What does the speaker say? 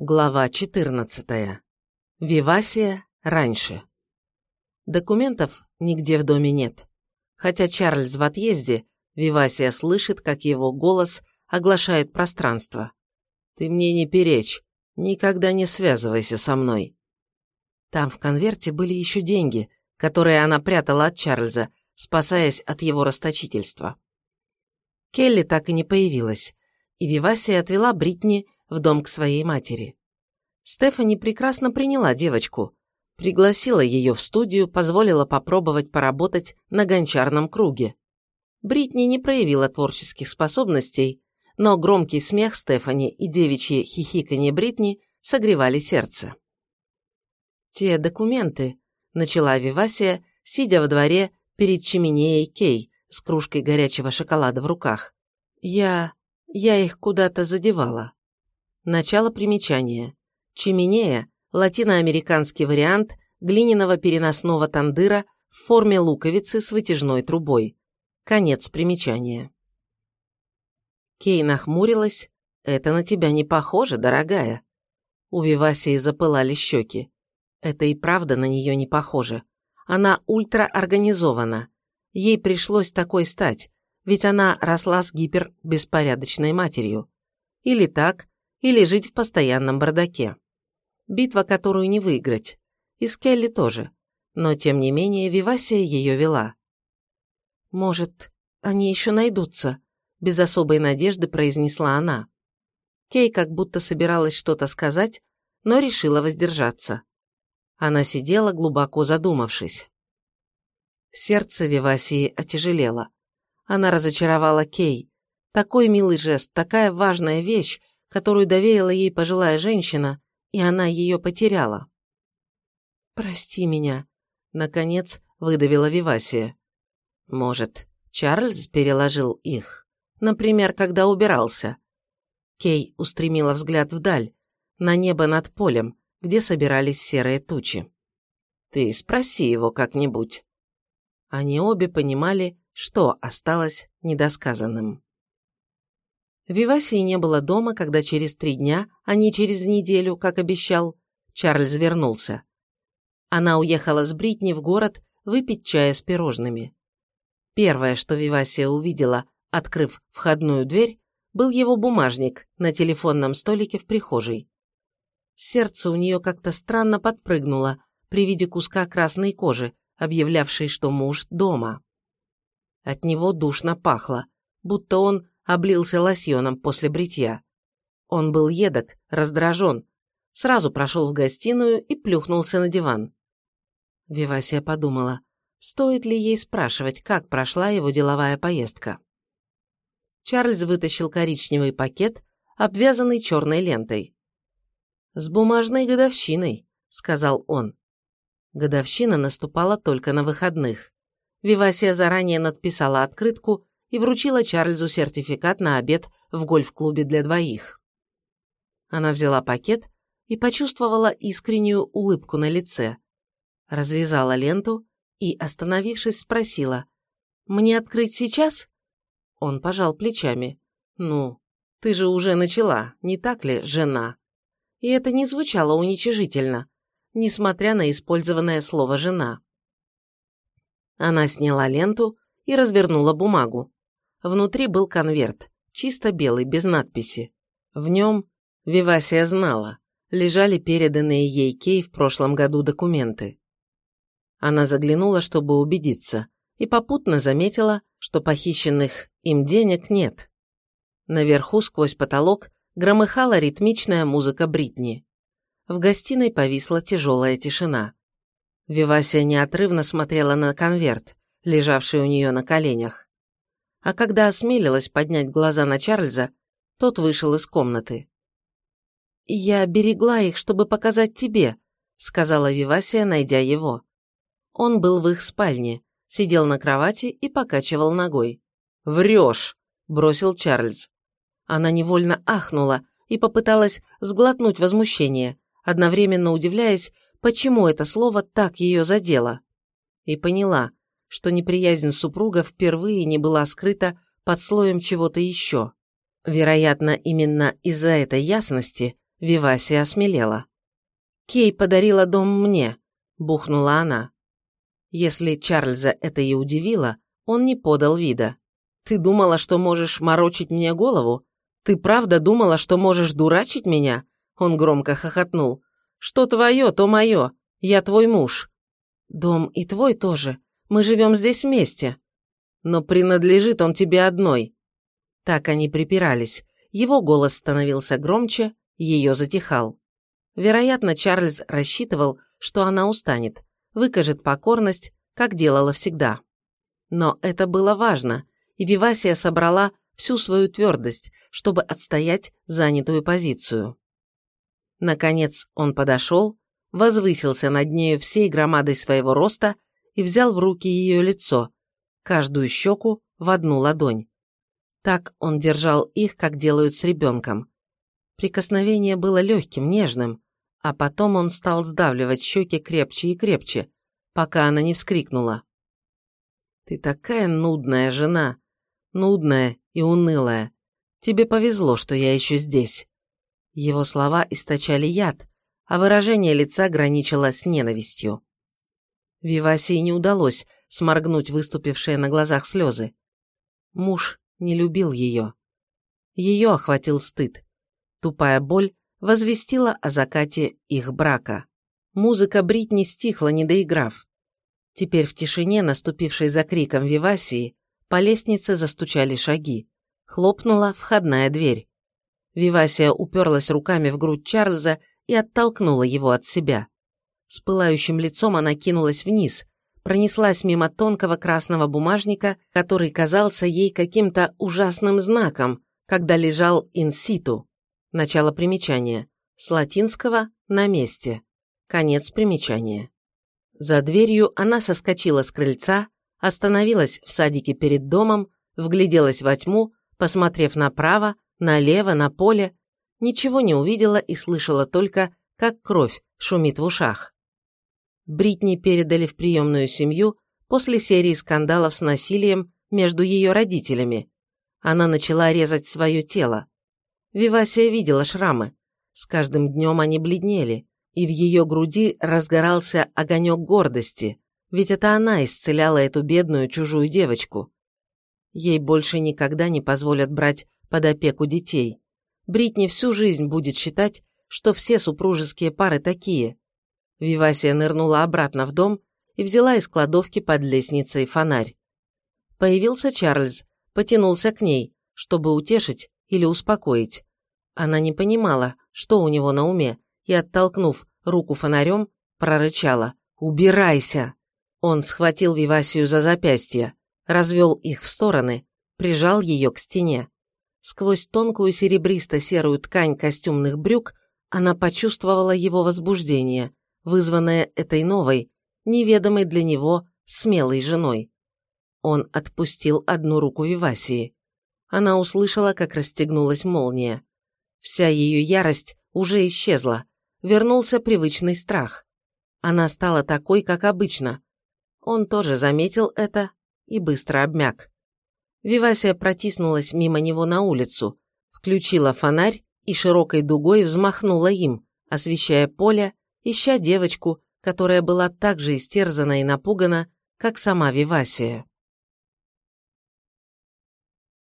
Глава 14. Вивасия раньше. Документов нигде в доме нет. Хотя Чарльз в отъезде, Вивасия слышит, как его голос оглашает пространство. «Ты мне не перечь, никогда не связывайся со мной». Там в конверте были еще деньги, которые она прятала от Чарльза, спасаясь от его расточительства. Келли так и не появилась, и Вивасия отвела Бритни в дом к своей матери. Стефани прекрасно приняла девочку, пригласила ее в студию, позволила попробовать поработать на гончарном круге. Бритни не проявила творческих способностей, но громкий смех Стефани и девичье хихиканье Бритни согревали сердце. «Те документы», — начала Вивасия, сидя во дворе перед чеменеей Кей с кружкой горячего шоколада в руках. «Я... я их куда-то задевала». Начало примечания. Чименея – латиноамериканский вариант глиняного переносного тандыра в форме луковицы с вытяжной трубой. Конец примечания. Кей нахмурилась. «Это на тебя не похоже, дорогая». У Вивасии запылали щеки. Это и правда на нее не похоже. Она ультраорганизована. Ей пришлось такой стать, ведь она росла с гипербеспорядочной матерью. Или так, или жить в постоянном бардаке. Битва, которую не выиграть. И с Келли тоже. Но, тем не менее, Вивасия ее вела. «Может, они еще найдутся?» – без особой надежды произнесла она. Кей как будто собиралась что-то сказать, но решила воздержаться. Она сидела, глубоко задумавшись. Сердце Вивасии отяжелело. Она разочаровала Кей. Такой милый жест, такая важная вещь, которую доверила ей пожилая женщина, и она ее потеряла. «Прости меня», — наконец выдавила Вивасия. «Может, Чарльз переложил их? Например, когда убирался?» Кей устремила взгляд вдаль, на небо над полем, где собирались серые тучи. «Ты спроси его как-нибудь». Они обе понимали, что осталось недосказанным. Вивасии не было дома, когда через три дня, а не через неделю, как обещал, Чарльз вернулся. Она уехала с Бритни в город выпить чая с пирожными. Первое, что Вивасия увидела, открыв входную дверь, был его бумажник на телефонном столике в прихожей. Сердце у нее как-то странно подпрыгнуло при виде куска красной кожи, объявлявшей, что муж дома. От него душно пахло, будто он облился лосьоном после бритья. Он был едок, раздражен, сразу прошел в гостиную и плюхнулся на диван. Вивасия подумала, стоит ли ей спрашивать, как прошла его деловая поездка. Чарльз вытащил коричневый пакет, обвязанный черной лентой. «С бумажной годовщиной», — сказал он. Годовщина наступала только на выходных. Вивасия заранее надписала открытку и вручила Чарльзу сертификат на обед в гольф-клубе для двоих. Она взяла пакет и почувствовала искреннюю улыбку на лице. Развязала ленту и, остановившись, спросила, «Мне открыть сейчас?» Он пожал плечами. «Ну, ты же уже начала, не так ли, жена?» И это не звучало уничижительно, несмотря на использованное слово «жена». Она сняла ленту и развернула бумагу. Внутри был конверт, чисто белый, без надписи. В нем, Вивасия знала, лежали переданные ей Кей в прошлом году документы. Она заглянула, чтобы убедиться, и попутно заметила, что похищенных им денег нет. Наверху, сквозь потолок, громыхала ритмичная музыка Бритни. В гостиной повисла тяжелая тишина. Вивасия неотрывно смотрела на конверт, лежавший у нее на коленях а когда осмелилась поднять глаза на Чарльза, тот вышел из комнаты. «Я берегла их, чтобы показать тебе», — сказала Вивасия, найдя его. Он был в их спальне, сидел на кровати и покачивал ногой. «Врешь!» — бросил Чарльз. Она невольно ахнула и попыталась сглотнуть возмущение, одновременно удивляясь, почему это слово так ее задело. И поняла, что неприязнь супруга впервые не была скрыта под слоем чего-то еще. Вероятно, именно из-за этой ясности Вивасия осмелела. «Кей подарила дом мне», – бухнула она. Если Чарльза это и удивило, он не подал вида. «Ты думала, что можешь морочить мне голову? Ты правда думала, что можешь дурачить меня?» Он громко хохотнул. «Что твое, то мое. Я твой муж». «Дом и твой тоже. Мы живем здесь вместе». «Но принадлежит он тебе одной». Так они припирались. Его голос становился громче, ее затихал. Вероятно, Чарльз рассчитывал, что она устанет, выкажет покорность, как делала всегда. Но это было важно, и Вивасия собрала всю свою твердость, чтобы отстоять занятую позицию. Наконец он подошел, возвысился над нею всей громадой своего роста и взял в руки ее лицо, каждую щеку в одну ладонь. Так он держал их, как делают с ребенком. Прикосновение было легким, нежным, а потом он стал сдавливать щеки крепче и крепче, пока она не вскрикнула. «Ты такая нудная жена, нудная и унылая. Тебе повезло, что я еще здесь». Его слова источали яд, а выражение лица граничило с ненавистью. Вивасии не удалось сморгнуть выступившие на глазах слезы. Муж не любил ее. Ее охватил стыд. Тупая боль возвестила о закате их брака. Музыка Бритни стихла, не доиграв. Теперь в тишине, наступившей за криком Вивасии, по лестнице застучали шаги. Хлопнула входная дверь. Вивасия уперлась руками в грудь Чарльза и оттолкнула его от себя. С пылающим лицом она кинулась вниз, пронеслась мимо тонкого красного бумажника, который казался ей каким-то ужасным знаком, когда лежал инситу. Начало примечания. С латинского «на месте». Конец примечания. За дверью она соскочила с крыльца, остановилась в садике перед домом, вгляделась во тьму, посмотрев направо, налево, на поле, ничего не увидела и слышала только, как кровь шумит в ушах. Бритни передали в приемную семью после серии скандалов с насилием между ее родителями. Она начала резать свое тело. Вивасия видела шрамы. С каждым днем они бледнели, и в ее груди разгорался огонек гордости, ведь это она исцеляла эту бедную чужую девочку. Ей больше никогда не позволят брать под опеку детей. Бритни всю жизнь будет считать, что все супружеские пары такие, Вивасия нырнула обратно в дом и взяла из кладовки под лестницей фонарь. Появился Чарльз, потянулся к ней, чтобы утешить или успокоить. Она не понимала, что у него на уме, и, оттолкнув руку фонарем, прорычала «Убирайся!». Он схватил Вивасию за запястье, развел их в стороны, прижал ее к стене. Сквозь тонкую серебристо-серую ткань костюмных брюк она почувствовала его возбуждение, вызванное этой новой, неведомой для него, смелой женой. Он отпустил одну руку Вивасии. Она услышала, как расстегнулась молния. Вся ее ярость уже исчезла, вернулся привычный страх. Она стала такой, как обычно. Он тоже заметил это и быстро обмяк. Вивасия протиснулась мимо него на улицу, включила фонарь и широкой дугой взмахнула им, освещая поле ища девочку, которая была так же истерзана и напугана, как сама Вивасия.